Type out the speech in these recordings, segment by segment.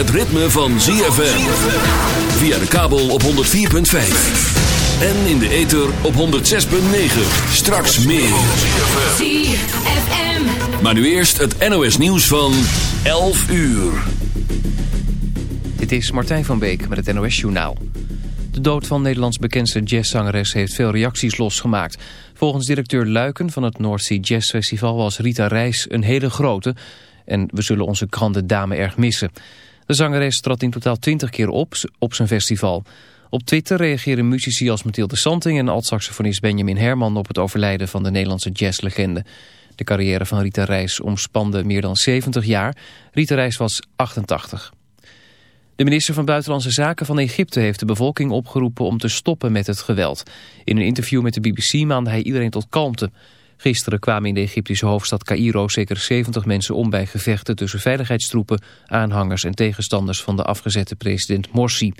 het ritme van ZFM. Via de kabel op 104.5. En in de ether op 106.9. Straks meer. ZFM. Maar nu eerst het NOS nieuws van 11 uur. Dit is Martijn van Beek met het NOS Journaal. De dood van Nederlands bekendste jazzzangeres heeft veel reacties losgemaakt. Volgens directeur Luiken van het North Sea Jazz Festival was Rita Reis een hele grote... en we zullen onze dame erg missen. De zangeres trad in totaal 20 keer op op zijn festival. Op Twitter reageren muzici als Mathilde Santing en alt-saxofonist Benjamin Herman... op het overlijden van de Nederlandse jazzlegende. De carrière van Rita Reis omspande meer dan 70 jaar. Rita Reis was 88. De minister van Buitenlandse Zaken van Egypte heeft de bevolking opgeroepen om te stoppen met het geweld. In een interview met de BBC maande hij iedereen tot kalmte. Gisteren kwamen in de Egyptische hoofdstad Cairo zeker 70 mensen om bij gevechten tussen veiligheidstroepen, aanhangers en tegenstanders van de afgezette president Morsi.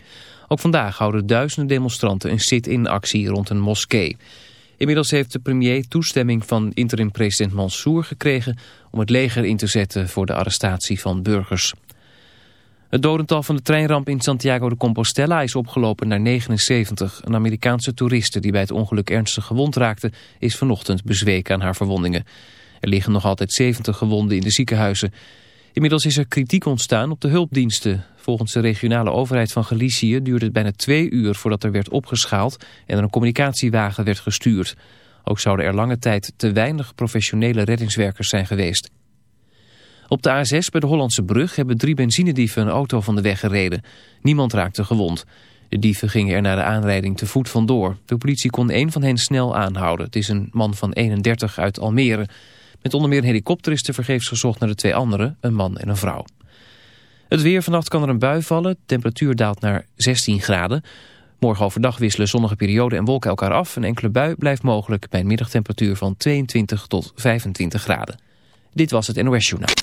Ook vandaag houden duizenden demonstranten een sit-in actie rond een moskee. Inmiddels heeft de premier toestemming van interim-president Mansour gekregen om het leger in te zetten voor de arrestatie van burgers. Het dodental van de treinramp in Santiago de Compostela is opgelopen naar 79. Een Amerikaanse toeriste die bij het ongeluk ernstig gewond raakte... is vanochtend bezweken aan haar verwondingen. Er liggen nog altijd 70 gewonden in de ziekenhuizen. Inmiddels is er kritiek ontstaan op de hulpdiensten. Volgens de regionale overheid van Galicië duurde het bijna twee uur... voordat er werd opgeschaald en er een communicatiewagen werd gestuurd. Ook zouden er lange tijd te weinig professionele reddingswerkers zijn geweest. Op de A6 bij de Hollandse brug hebben drie benzinedieven een auto van de weg gereden. Niemand raakte gewond. De dieven gingen er na de aanrijding te voet vandoor. De politie kon één van hen snel aanhouden. Het is een man van 31 uit Almere. Met onder meer een helikopter is tevergeefs gezocht naar de twee anderen, een man en een vrouw. Het weer, vannacht kan er een bui vallen. De temperatuur daalt naar 16 graden. Morgen overdag wisselen zonnige perioden en wolken elkaar af. Een enkele bui blijft mogelijk bij een middagtemperatuur van 22 tot 25 graden. Dit was het NOS Journaal.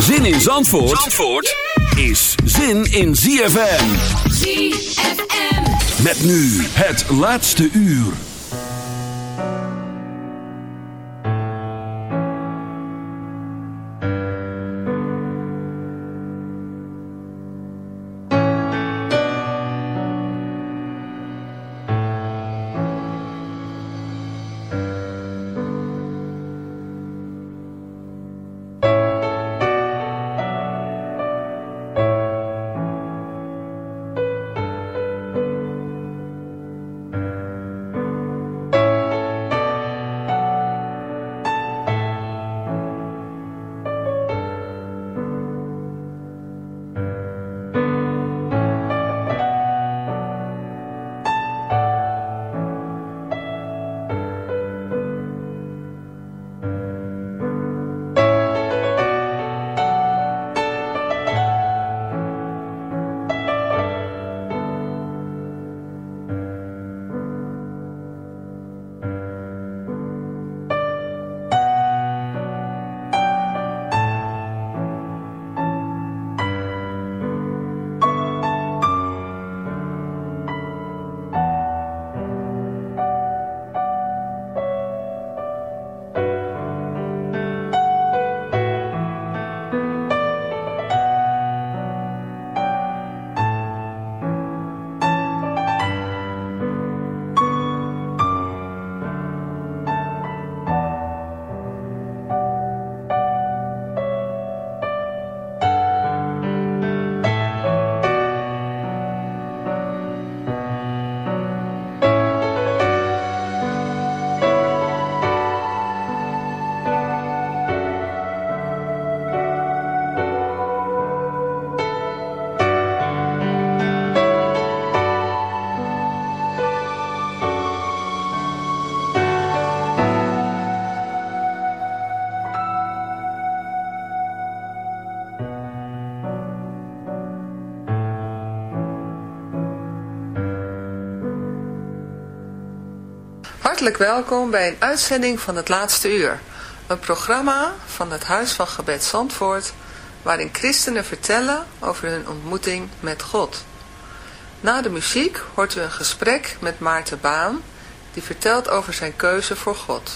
Zin in Zandvoort, Zandvoort is zin in ZFM. ZFM. Met nu het laatste uur. Hartelijk welkom bij een uitzending van het laatste uur. Een programma van het Huis van Gebed Zandvoort, waarin christenen vertellen over hun ontmoeting met God. Na de muziek hoort u een gesprek met Maarten Baan, die vertelt over zijn keuze voor God.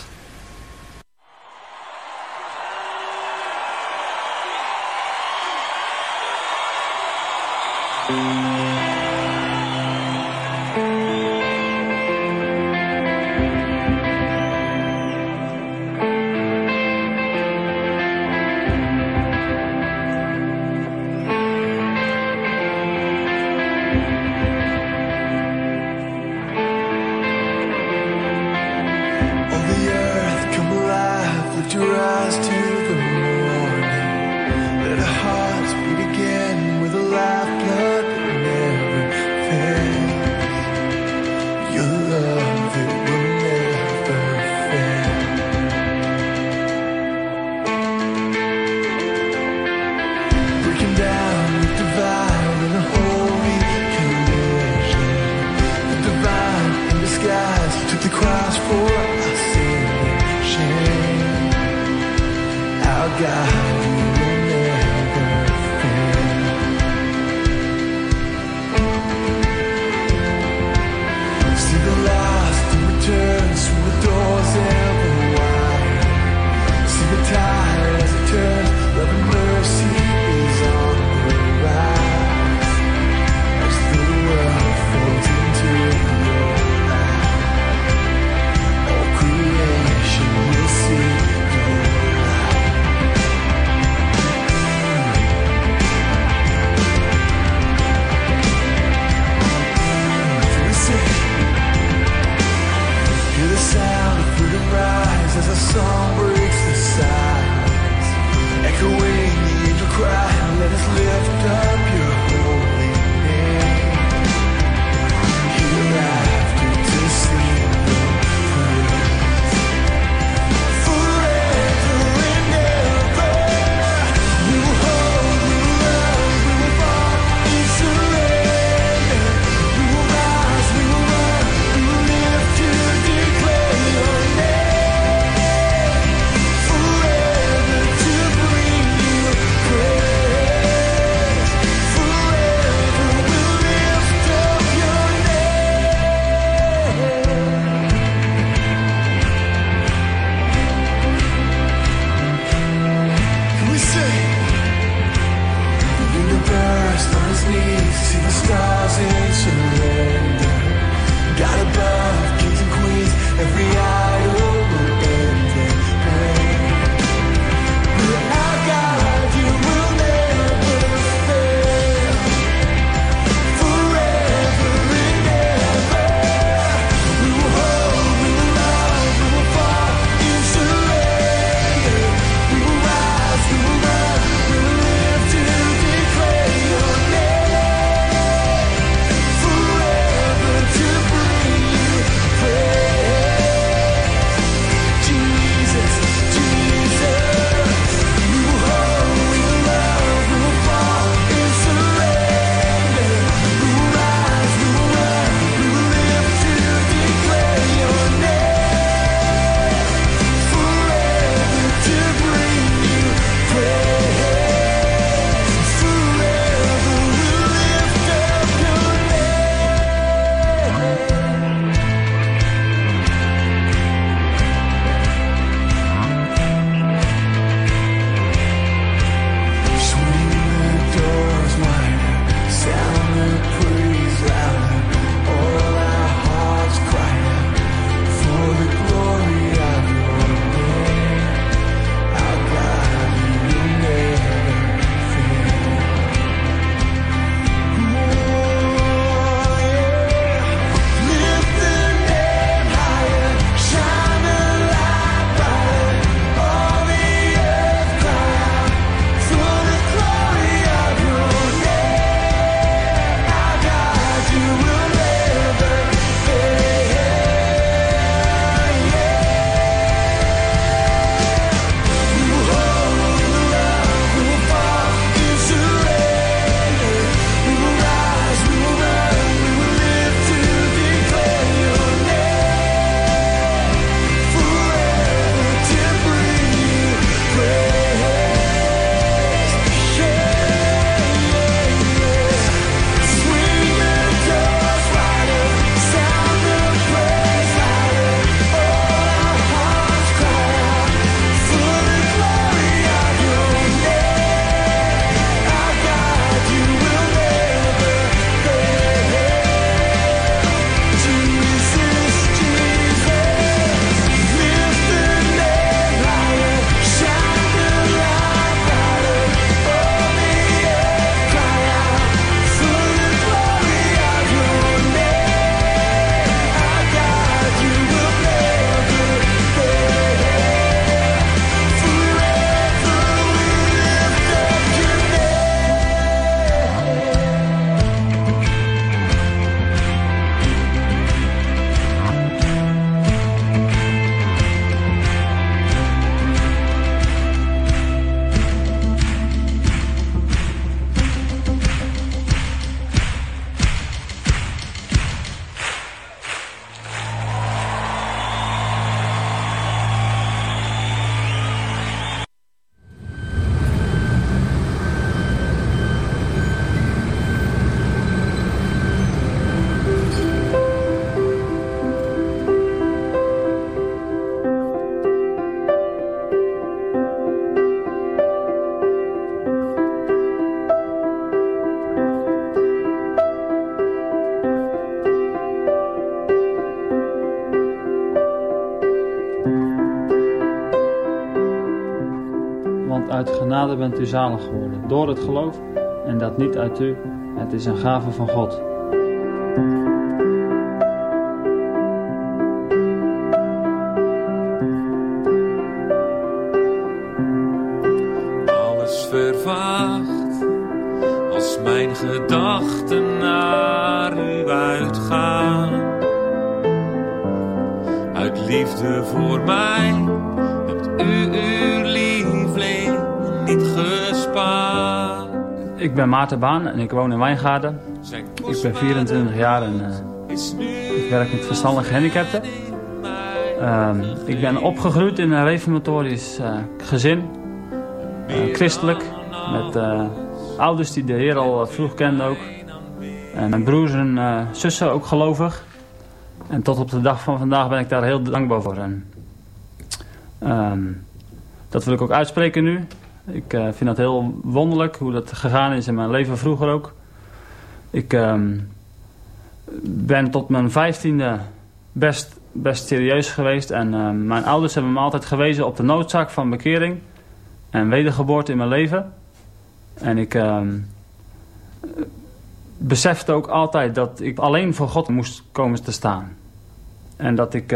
Bent u zalig geworden, door het geloof, en dat niet uit u, het is een gave van God. Ik ben Maarten Baan en ik woon in Wijngaarden. Ik ben 24 jaar en eh, ik werk met verstandige gehandicapten. Ehm, ik ben opgegroeid in een reformatorisch eh, gezin, eh, christelijk, met ouders die de Heer al vroeg kenden ook. En mijn broers en zussen ook gelovig. En tot op de dag van vandaag ben ik daar heel dankbaar voor. En, ehm, dat wil ik ook uitspreken nu. Ik eh, vind dat heel wonderlijk hoe dat gegaan is in mijn leven vroeger ook. Ik ehm, ben tot mijn vijftiende best, best serieus geweest. En ehm, mijn ouders hebben me altijd gewezen op de noodzaak van bekering en wedergeboorte in mijn leven. En ik ehm, besefte ook altijd dat ik alleen voor God moest komen te staan. En dat ik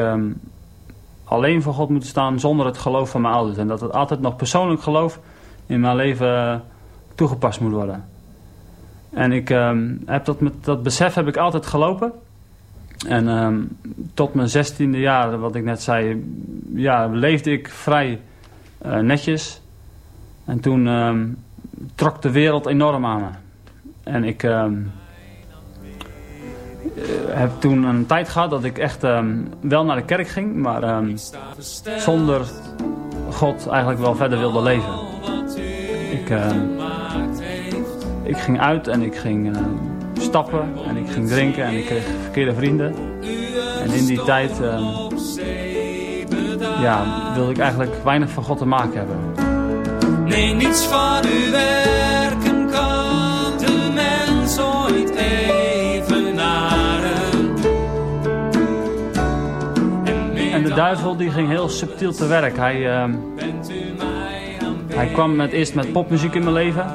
alleen voor God moet staan zonder het geloof van mijn ouders. En dat het altijd nog persoonlijk geloof in mijn leven toegepast moet worden. En ik ehm, heb dat, met dat besef heb ik altijd gelopen. En ehm, tot mijn zestiende jaar, wat ik net zei, ja, leefde ik vrij eh, netjes. En toen ehm, trok de wereld enorm aan me. En ik eh, heb toen een tijd gehad dat ik echt wel naar de kerk ging, maar zonder God eigenlijk wel verder wilde leven. Ik, ehm, ik ging uit en ik ging ehm, stappen en ik ging drinken en ik kreeg verkeerde vrienden. En in die tijd ehm, ja, wilde ik eigenlijk weinig van God te maken hebben. Nee, niets van uw werken kan de mens ooit evenaren. En de duivel die ging heel subtiel te werk. Hij, hij kwam met, eerst met popmuziek in mijn leven.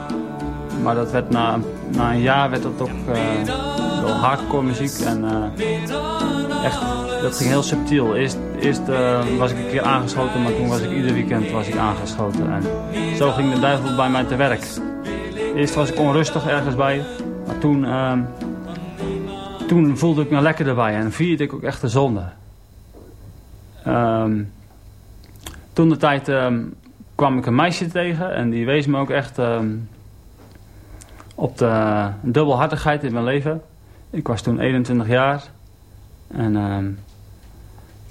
Maar dat werd na, na een jaar werd dat ook eh, wel hardcore muziek. En eh, echt, dat ging heel subtiel. Eerst, eerst eh, was ik een keer aangeschoten, maar toen was ik ieder weekend was ik aangeschoten. En zo ging de duivel bij mij te werk. Eerst was ik onrustig ergens bij. Maar toen, ehm, toen voelde ik me lekker erbij. En vierde ik ook echt de zonde. Ehm, toen de tijd ehm, kwam ik een meisje tegen. En die wees me ook echt ehm, op de dubbelhartigheid in mijn leven. Ik was toen 21 jaar. En ehm,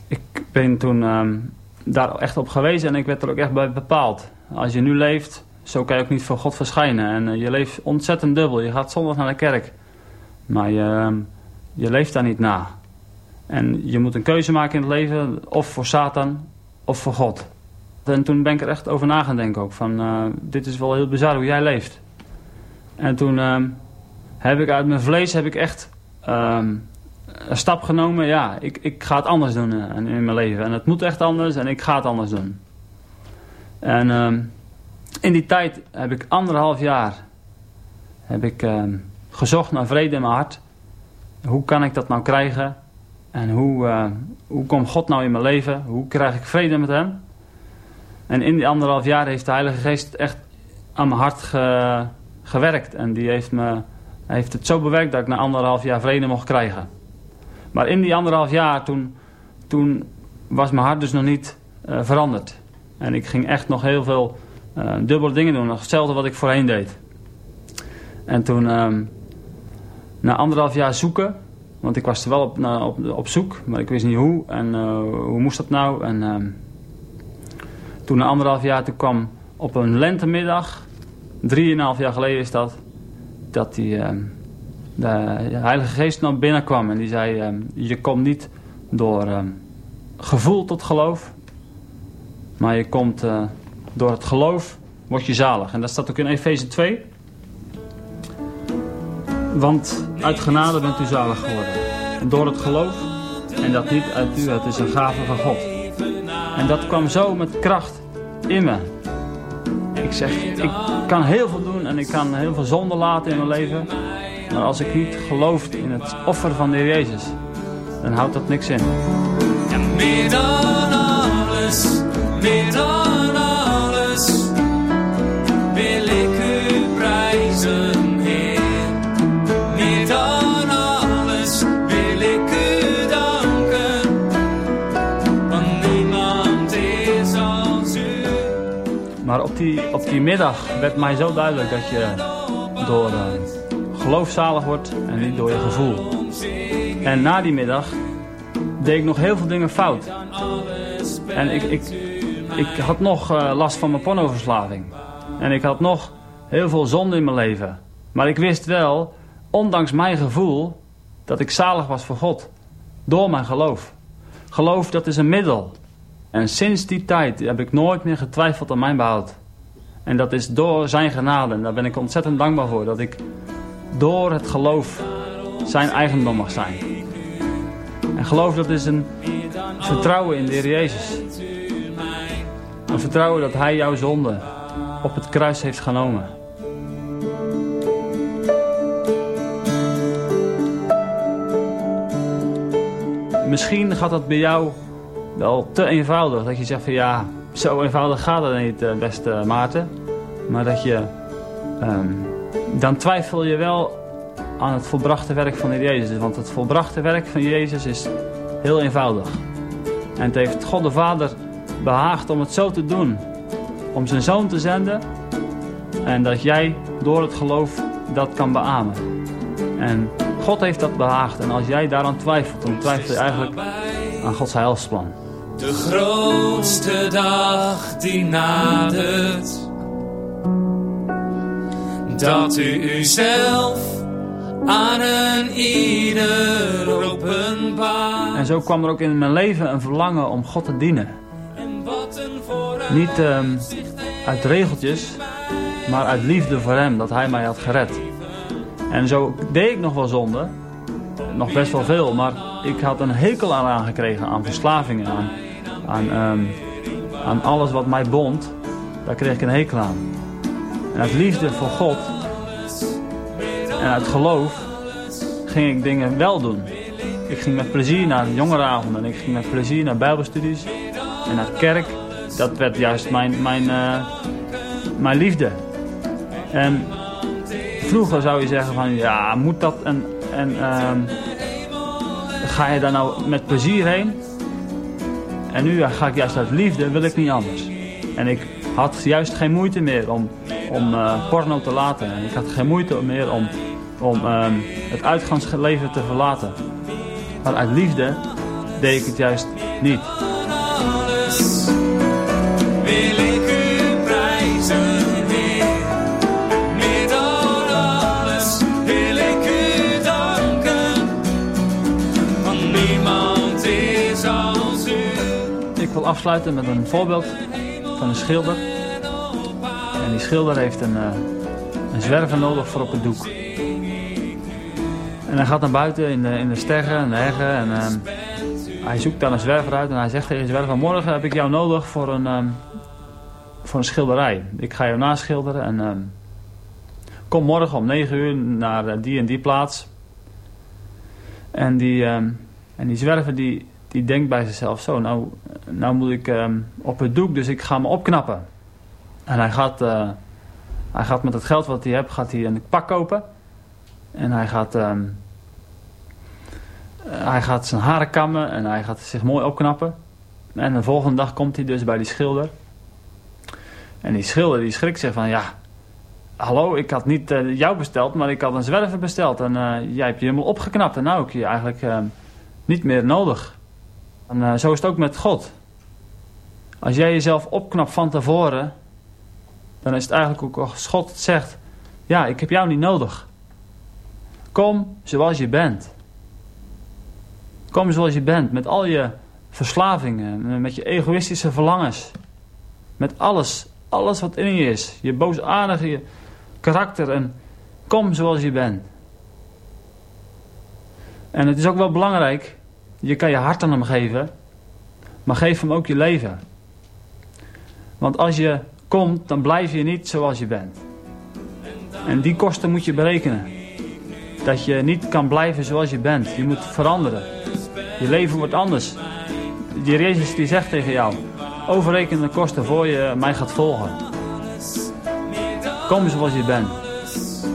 ik ben toen ehm, daar echt op gewezen en ik werd er ook echt bij bepaald. Als je nu leeft, zo kan je ook niet voor God verschijnen. En eh, je leeft ontzettend dubbel. Je gaat zondag naar de kerk. Maar je, je leeft daar niet na. En je moet een keuze maken in het leven, of voor Satan, of voor God. En toen ben ik er echt over na gaan denken ook. Van, eh, dit is wel heel bizar hoe jij leeft. En toen ehm, heb ik uit mijn vlees heb ik echt ehm, een stap genomen. Ja, ik, ik ga het anders doen eh, in mijn leven. En het moet echt anders en ik ga het anders doen. En ehm, in die tijd heb ik anderhalf jaar heb ik, gezocht naar vrede in mijn hart. Hoe kan ik dat nou krijgen? En hoe, eh, hoe komt God nou in mijn leven? Hoe krijg ik vrede met hem? En in die anderhalf jaar heeft de Heilige Geest echt aan mijn hart ge- gewerkt. En die heeft, me, heeft het zo bewerkt dat ik na anderhalf jaar vrede mocht krijgen. Maar in die anderhalf jaar, toen, toen was mijn hart dus nog niet eh, veranderd. En ik ging echt nog heel veel eh, dubbele dingen doen. Nog hetzelfde wat ik voorheen deed. En toen, ehm, na anderhalf jaar zoeken... Want ik was er wel op, op zoek, maar ik wist niet hoe. En eh, hoe moest dat nou? En ehm, toen na anderhalf jaar, toen kwam op een lentemiddag... Drieënhalf jaar geleden is dat... Dat die, ehm, de Heilige Geest naar binnen kwam. En die zei, ehm, je komt niet door ehm, gevoel tot geloof. Maar je komt eh, door het geloof, word je zalig. En dat staat ook in Efeze 2. Want uit genade bent u zalig geworden. Door het geloof. En dat niet uit u, het is een gave van God. En dat kwam zo met kracht in me. ik zeg, ik kan heel veel doen en ik kan heel veel zonde laten in mijn leven. Maar als ik niet geloof in het offer van de Heer Jezus, dan houdt dat niks in. Op die middag werd mij zo duidelijk dat je door eh, geloof zalig wordt en niet door je gevoel. En na die middag deed ik nog heel veel dingen fout. En ik, ik, ik had nog eh, last van mijn pornoverslaving. En ik had nog heel veel zonde in mijn leven. Maar ik wist wel, ondanks mijn gevoel, dat ik zalig was voor God. Door mijn geloof. Geloof, dat is een middel. En sinds die tijd heb ik nooit meer getwijfeld aan mijn behoud. En dat is door zijn genade. En daar ben ik ontzettend dankbaar voor. Dat ik door het geloof zijn eigendom mag zijn. En geloof dat is een vertrouwen in de Heer Jezus. Een vertrouwen dat Hij jouw zonde op het kruis heeft genomen. Misschien gaat dat bij jou wel te eenvoudig. Dat je zegt van ja, zo eenvoudig gaat het niet, eh, beste Maarten. Maar dat je, ehm, dan twijfel je wel aan het volbrachte werk van de Jezus. Want het volbrachte werk van Jezus is heel eenvoudig. En het heeft God de Vader behaagd om het zo te doen. Om zijn zoon te zenden. En dat jij door het geloof dat kan beamen. En God heeft dat behaagd. En als jij daaraan twijfelt, dan twijfel je eigenlijk aan Gods heilsplan. De grootste dag die nadert. Dat u uzelf aan een ieder openbaart. En zo kwam er ook in mijn leven een verlangen om God te dienen. Niet ehm, uit regeltjes, maar uit liefde voor hem, dat hij mij had gered. En zo deed ik nog wel zonde, nog best wel veel, maar ik had een hekel aan aangekregen aan verslavingen, aan, aan, ehm, aan alles wat mij bond. Daar kreeg ik een hekel aan. En uit liefde voor God en uit geloof ging ik dingen wel doen. Ik ging met plezier naar jongerenavonden en ik ging met plezier naar bijbelstudies en naar kerk. Dat werd juist mijn, mijn, eh, mijn liefde. En vroeger zou je zeggen van ja, moet dat en, en ehm, ga je daar nou met plezier heen? En nu ga ik juist uit liefde, wil ik niet anders. En ik had juist geen moeite meer om, om eh, porno te laten. En ik had geen moeite meer om, om ehm, het uitgangsleven te verlaten. Maar uit liefde deed ik het juist niet. alles afsluiten met een voorbeeld van een schilder. En die schilder heeft een, eh, een zwerver nodig voor op het doek. En hij gaat naar buiten in de, in de sterren en de heggen. En ehm, hij zoekt daar een zwerver uit. En hij zegt tegen de zwerver, morgen heb ik jou nodig voor een, ehm, voor een schilderij. Ik ga jou naschilderen. En ehm, kom morgen om 9 uur naar die en die plaats. En die, en die zwerver die, die denkt bij zichzelf, zo, nou, nou moet ik ehm, op het doek, dus ik ga me opknappen. En hij gaat, eh, hij gaat met het geld wat hij heeft, gaat hij een pak kopen. En hij gaat, ehm, eh, hij gaat zijn haren kammen en hij gaat zich mooi opknappen. En de volgende dag komt hij dus bij die schilder. En die schilder die schrikt zich van, ja, hallo, ik had niet eh, jou besteld, maar ik had een zwerver besteld. En eh, jij hebt je helemaal opgeknapt en nou heb je je eigenlijk ehm, niet meer nodig. En eh, zo is het ook met God. Als jij jezelf opknapt van tevoren, dan is het eigenlijk ook als God zegt, ja, ik heb jou niet nodig. Kom zoals je bent. Kom zoals je bent, met al je verslavingen, met je egoïstische verlangens. Met alles, alles wat in je is. Je boosaardige je karakter en kom zoals je bent. En het is ook wel belangrijk, je kan je hart aan hem geven, maar geef hem ook je leven. Want als je komt, dan blijf je niet zoals je bent. En die kosten moet je berekenen. Dat je niet kan blijven zoals je bent. Je moet veranderen. Je leven wordt anders. Die Jezus die zegt tegen jou, overreken de kosten voor je mij gaat volgen. Kom zoals je bent.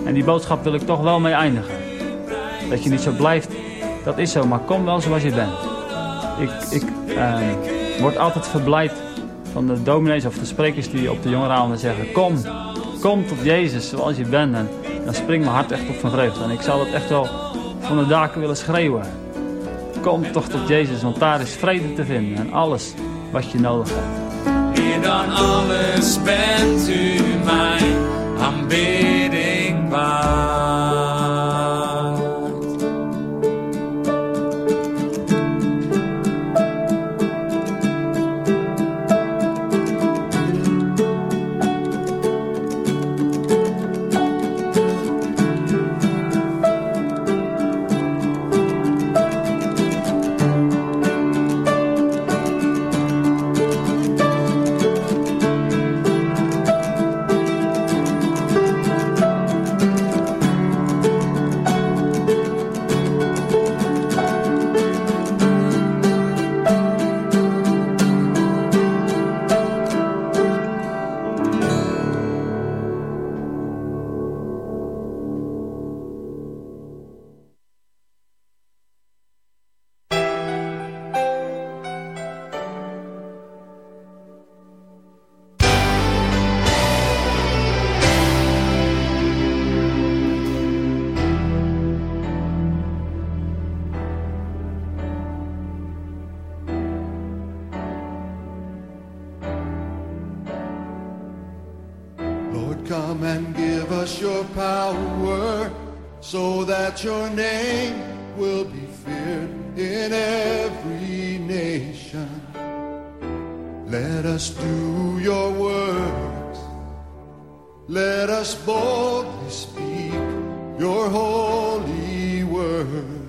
En die boodschap wil ik toch wel mee eindigen. Dat je niet zo blijft, dat is zo, maar kom wel zoals je bent. Ik, ik eh, word altijd verblijd van de dominees of de sprekers die op de jongerenavonden zeggen... Kom, kom tot Jezus zoals je bent. En dan springt mijn hart echt op van vreugde. En ik zou dat echt wel van de daken willen schreeuwen. Kom toch tot Jezus, want daar is vrede te vinden en alles wat je nodig hebt. Meer dan alles bent u mijn aanbidding waard. Do your works. Let us boldly speak your holy word.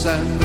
sand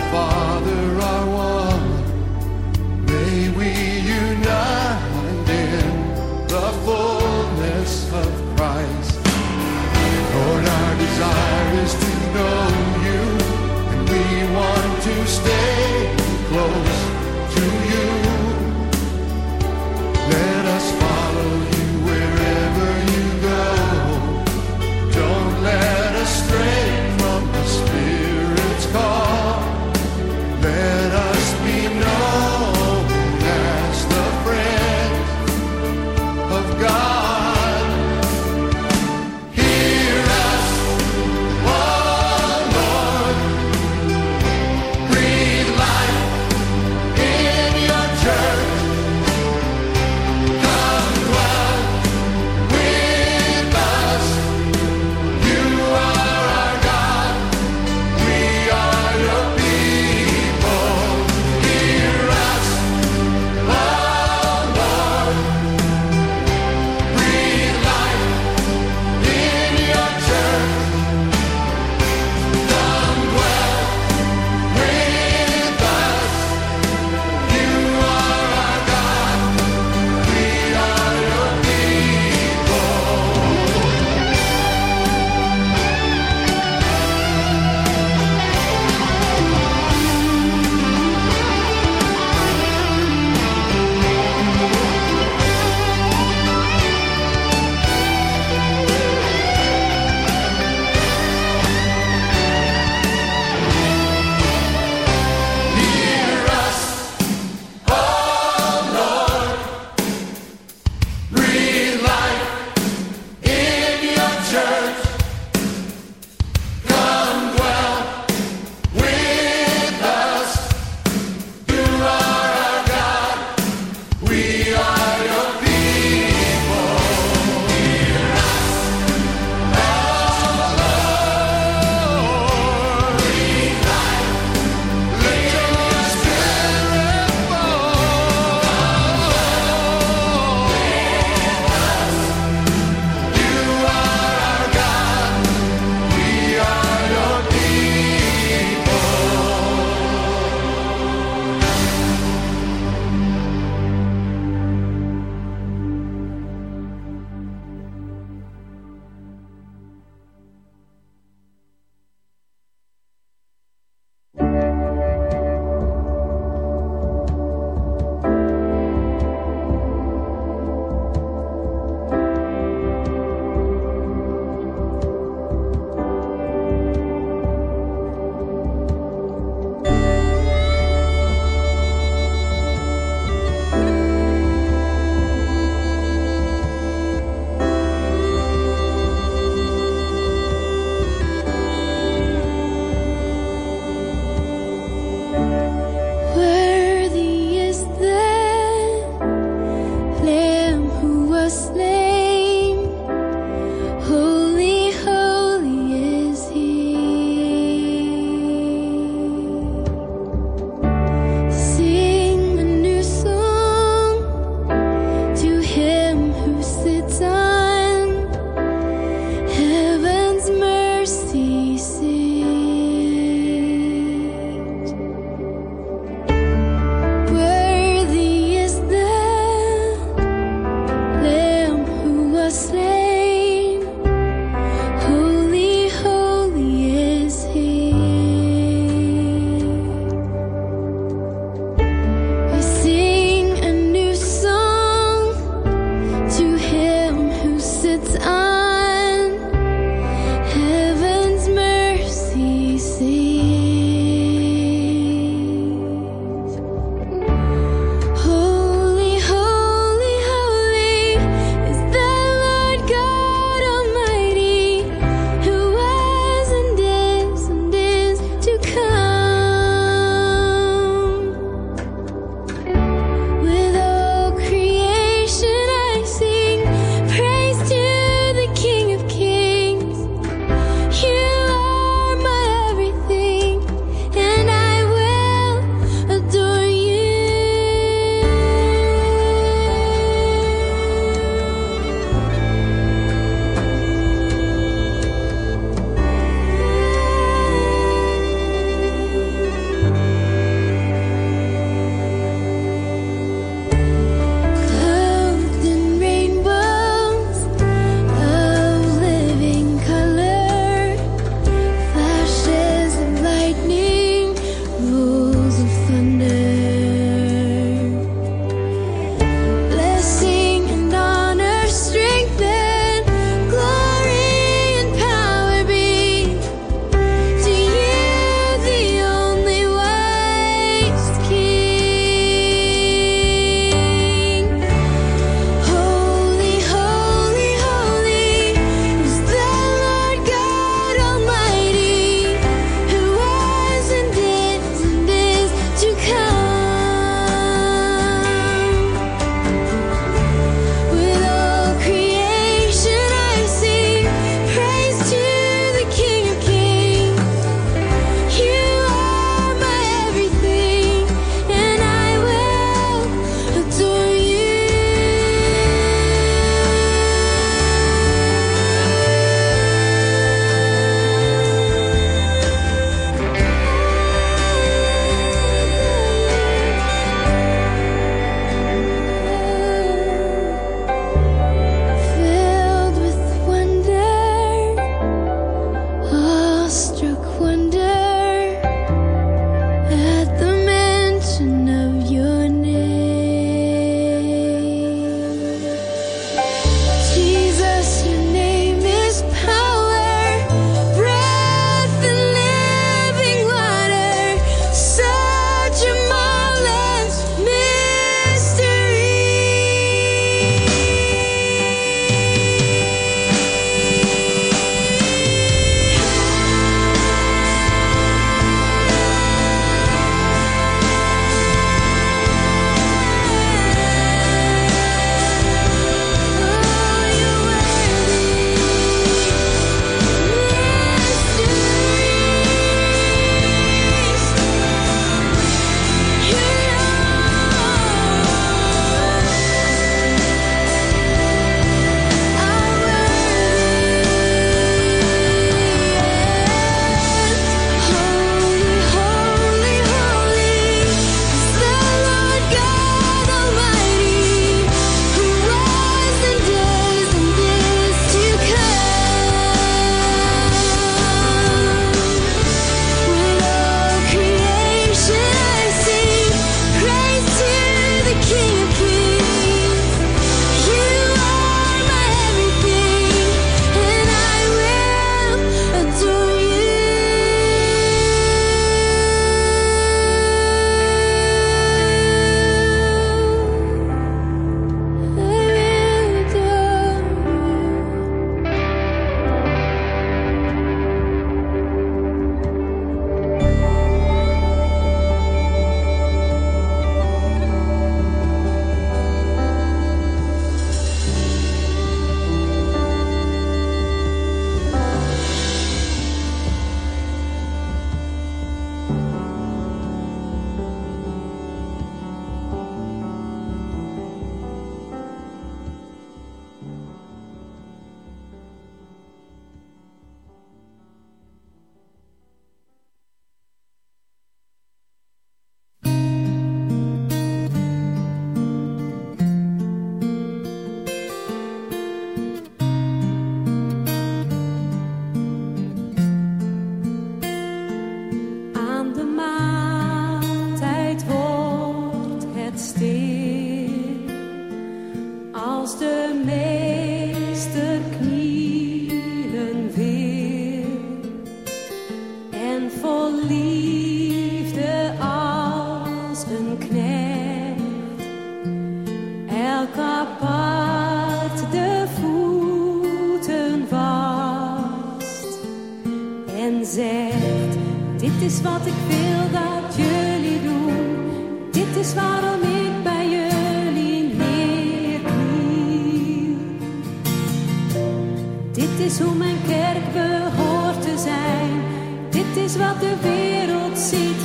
Dit is hoe mijn kerk behoort te zijn. Dit is wat de wereld ziet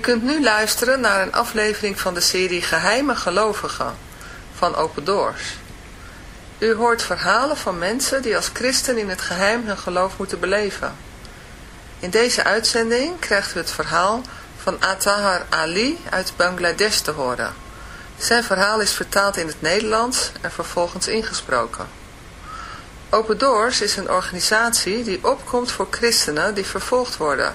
kunt nu luisteren naar een aflevering van de serie Geheime Gelovigen van Open Doors. U hoort verhalen van mensen die als christen in het geheim hun geloof moeten beleven. In deze uitzending krijgt u het verhaal van Atahar Ali uit Bangladesh te horen. Zijn verhaal is vertaald in het Nederlands en vervolgens ingesproken. Open Doors is een organisatie die opkomt voor christenen die vervolgd worden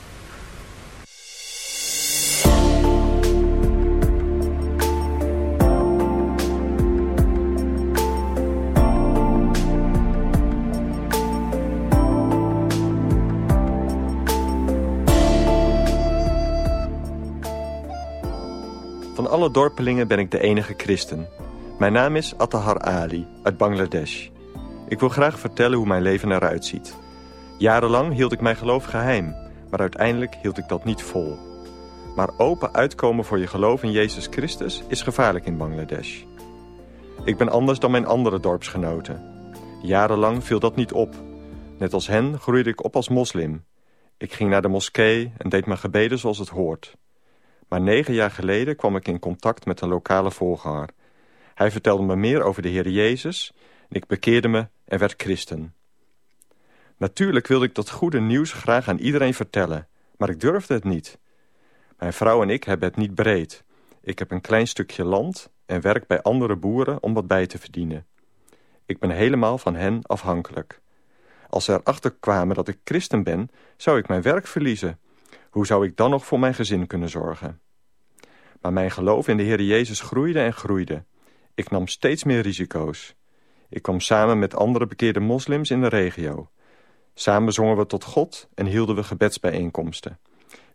alle dorpelingen ben ik de enige christen. Mijn naam is Attahar Ali uit Bangladesh. Ik wil graag vertellen hoe mijn leven eruit ziet. Jarenlang hield ik mijn geloof geheim, maar uiteindelijk hield ik dat niet vol. Maar open uitkomen voor je geloof in Jezus Christus is gevaarlijk in Bangladesh. Ik ben anders dan mijn andere dorpsgenoten. Jarenlang viel dat niet op. Net als hen groeide ik op als moslim. Ik ging naar de moskee en deed mijn gebeden zoals het hoort. Maar negen jaar geleden kwam ik in contact met een lokale voorganger. Hij vertelde me meer over de Heer Jezus en ik bekeerde me en werd christen. Natuurlijk wilde ik dat goede nieuws graag aan iedereen vertellen, maar ik durfde het niet. Mijn vrouw en ik hebben het niet breed. Ik heb een klein stukje land en werk bij andere boeren om wat bij te verdienen. Ik ben helemaal van hen afhankelijk. Als ze erachter kwamen dat ik christen ben, zou ik mijn werk verliezen. Hoe zou ik dan nog voor mijn gezin kunnen zorgen? Maar mijn geloof in de Heer Jezus groeide en groeide. Ik nam steeds meer risico's. Ik kwam samen met andere bekeerde moslims in de regio. Samen zongen we tot God en hielden we gebedsbijeenkomsten.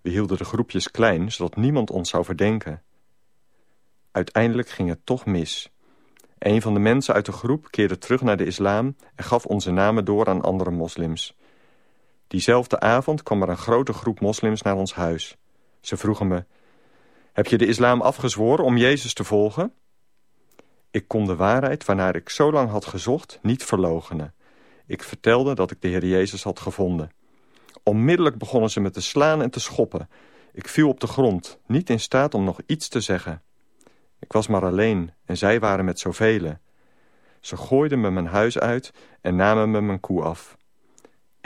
We hielden de groepjes klein, zodat niemand ons zou verdenken. Uiteindelijk ging het toch mis. Een van de mensen uit de groep keerde terug naar de islam... en gaf onze namen door aan andere moslims. Diezelfde avond kwam er een grote groep moslims naar ons huis. Ze vroegen me... Heb je de islam afgezworen om Jezus te volgen? Ik kon de waarheid waarnaar ik zo lang had gezocht niet verlogenen. Ik vertelde dat ik de Heer Jezus had gevonden. Onmiddellijk begonnen ze me te slaan en te schoppen. Ik viel op de grond, niet in staat om nog iets te zeggen. Ik was maar alleen en zij waren met zoveel. Ze gooiden me mijn huis uit en namen me mijn koe af.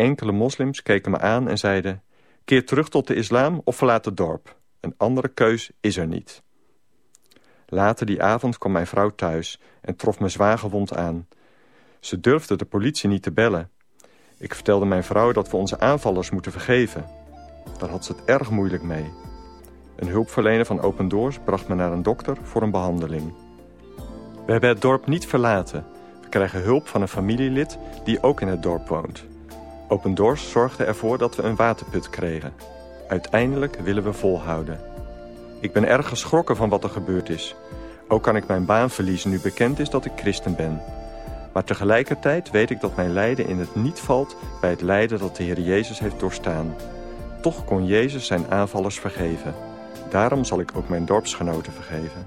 Enkele moslims keken me aan en zeiden... keer terug tot de islam of verlaat het dorp. Een andere keus is er niet. Later die avond kwam mijn vrouw thuis en trof me zwaar gewond aan. Ze durfde de politie niet te bellen. Ik vertelde mijn vrouw dat we onze aanvallers moeten vergeven. Daar had ze het erg moeilijk mee. Een hulpverlener van Open Doors bracht me naar een dokter voor een behandeling. We hebben het dorp niet verlaten. We krijgen hulp van een familielid die ook in het dorp woont. Open Doors zorgde ervoor dat we een waterput kregen. Uiteindelijk willen we volhouden. Ik ben erg geschrokken van wat er gebeurd is. Ook kan ik mijn baan verliezen nu bekend is dat ik christen ben. Maar tegelijkertijd weet ik dat mijn lijden in het niet valt... bij het lijden dat de Heer Jezus heeft doorstaan. Toch kon Jezus zijn aanvallers vergeven. Daarom zal ik ook mijn dorpsgenoten vergeven.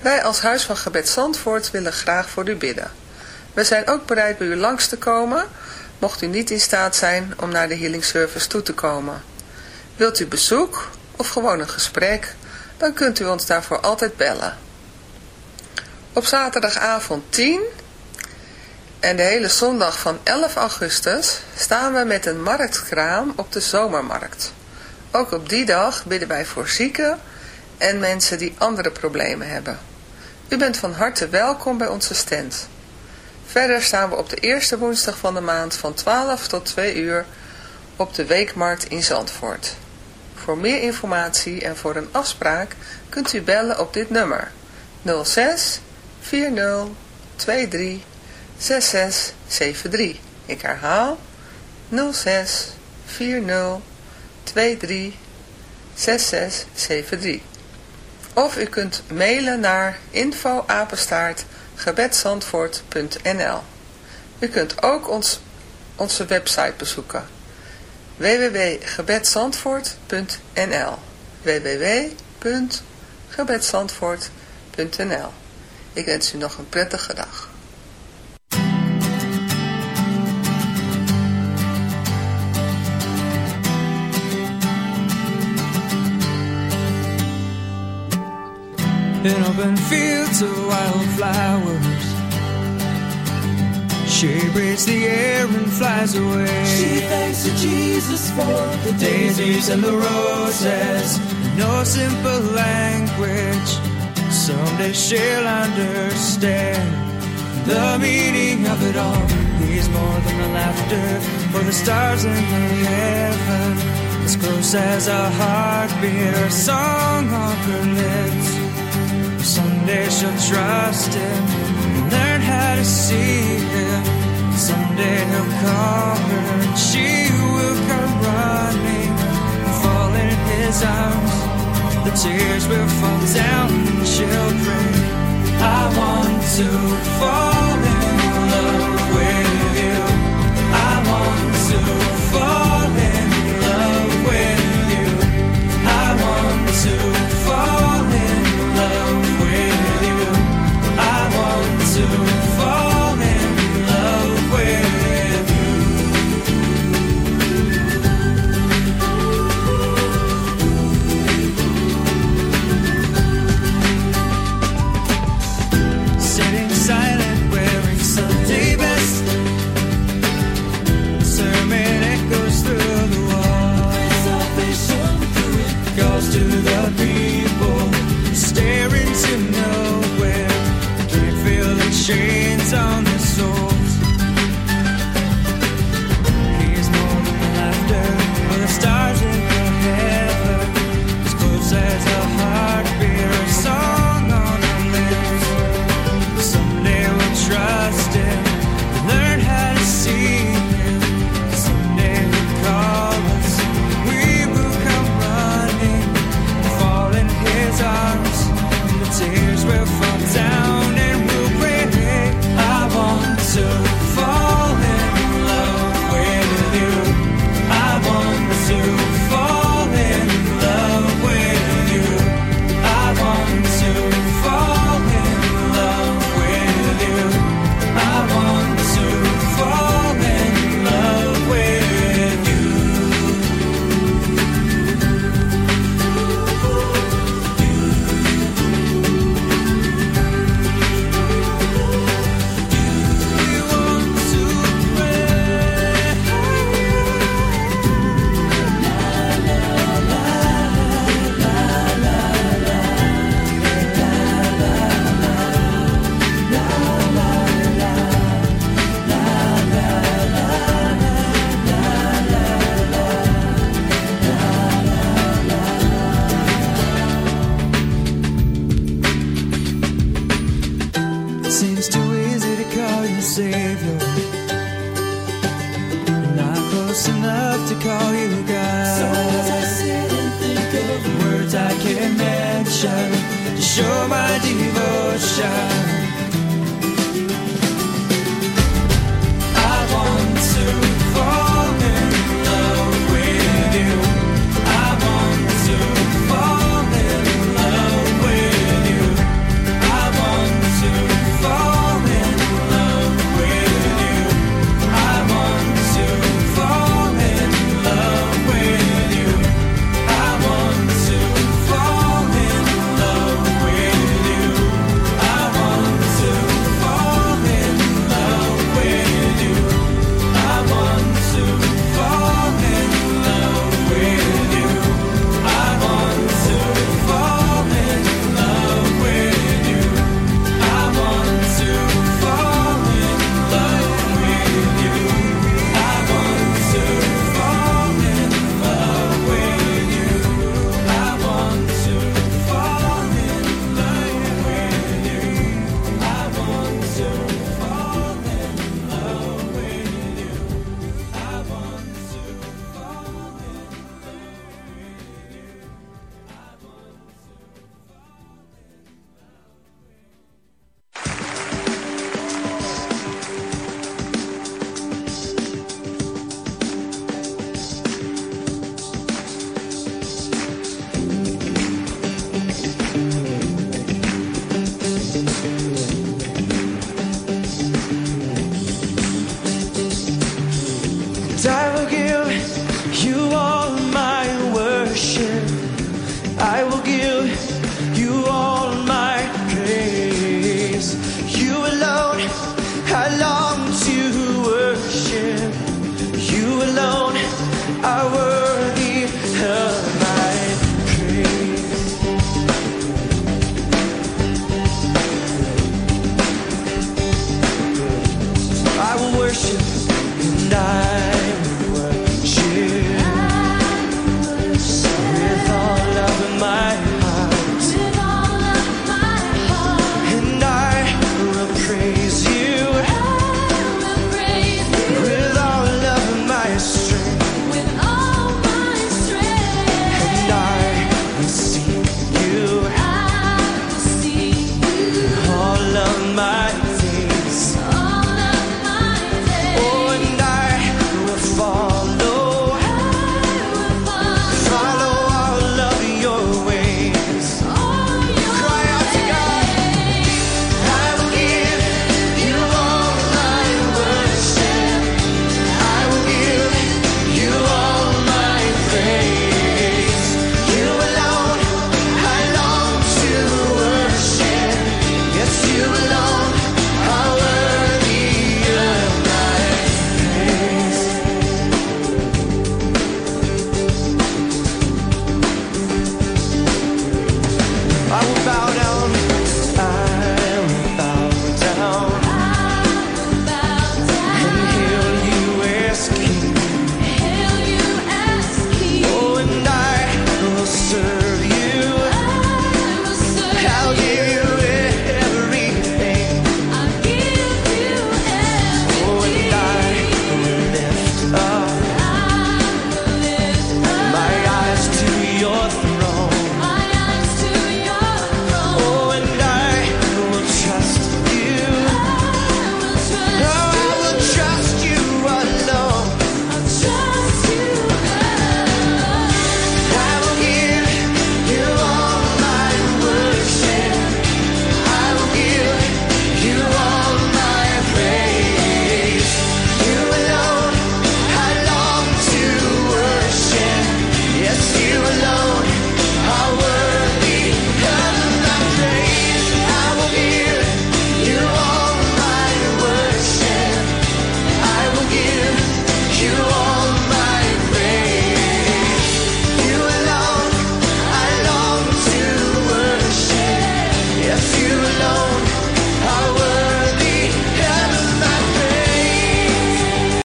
Wij als Huis van Gebed Zandvoort willen graag voor u bidden. We zijn ook bereid bij u langs te komen, mocht u niet in staat zijn om naar de healing service toe te komen. Wilt u bezoek of gewoon een gesprek, dan kunt u ons daarvoor altijd bellen. Op zaterdagavond 10 en de hele zondag van 11 augustus staan we met een marktkraam op de zomermarkt. Ook op die dag bidden wij voor zieken en mensen die andere problemen hebben. U bent van harte welkom bij onze stand. Verder staan we op de eerste woensdag van de maand van 12 tot 2 uur op de Weekmarkt in Zandvoort. Voor meer informatie en voor een afspraak kunt u bellen op dit nummer 06 40 23 6673. Ik herhaal 06 40 23 6673. Of u kunt mailen naar info apenstaart gebedsandvoort.nl U kunt ook ons, onze website bezoeken. www.gebedsandvoort.nl www.gebedsandvoort.nl Ik wens u nog een prettige dag. In open fields of wildflowers. She breathes the air and flies away. She thanks to Jesus for the daisies and the roses. No simple language. Someday she'll understand the meaning of it all. He's more than the laughter for the stars in the heaven. As close as a heartbeat, her song on her lips. Someday she'll trust him and learn how to see him. Someday he'll call her and she will come running, fall in his arms. The tears will fall down and she'll pray. I want to fall in love with you. I want to fall in love with you. I want to want chains on